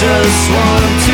just want to